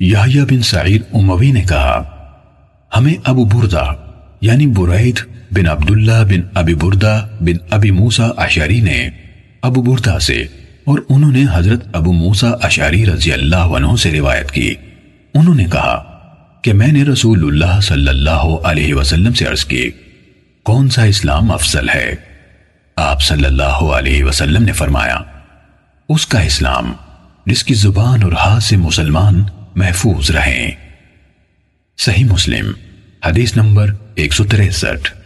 یحییٰ بن سعید اموی نے کہا، ہمیں ابو بردہ یعنی برید بن عبداللہ بن ابی بردہ بن ابی موسیٰ اشاری نے ابو بردہ سے اور انہوں نے حضرت ابو موسیٰ اشاری رضی اللہ عنہ سے روایت کی۔ انہوں نے کہا کہ میں نے رسول اللہ صلی اللہ علیہ وسلم سے عرض کی، کون سا اسلام افضل ہے؟ آپ صلی اللہ علیہ وسلم نے فرمایا، اس کا اسلام جس کی زبان اور ہاتھ سے مسلمان محفوظ رہیں۔ صحیح مسلم حدیث نمبر ایک سو تریسٹھ۔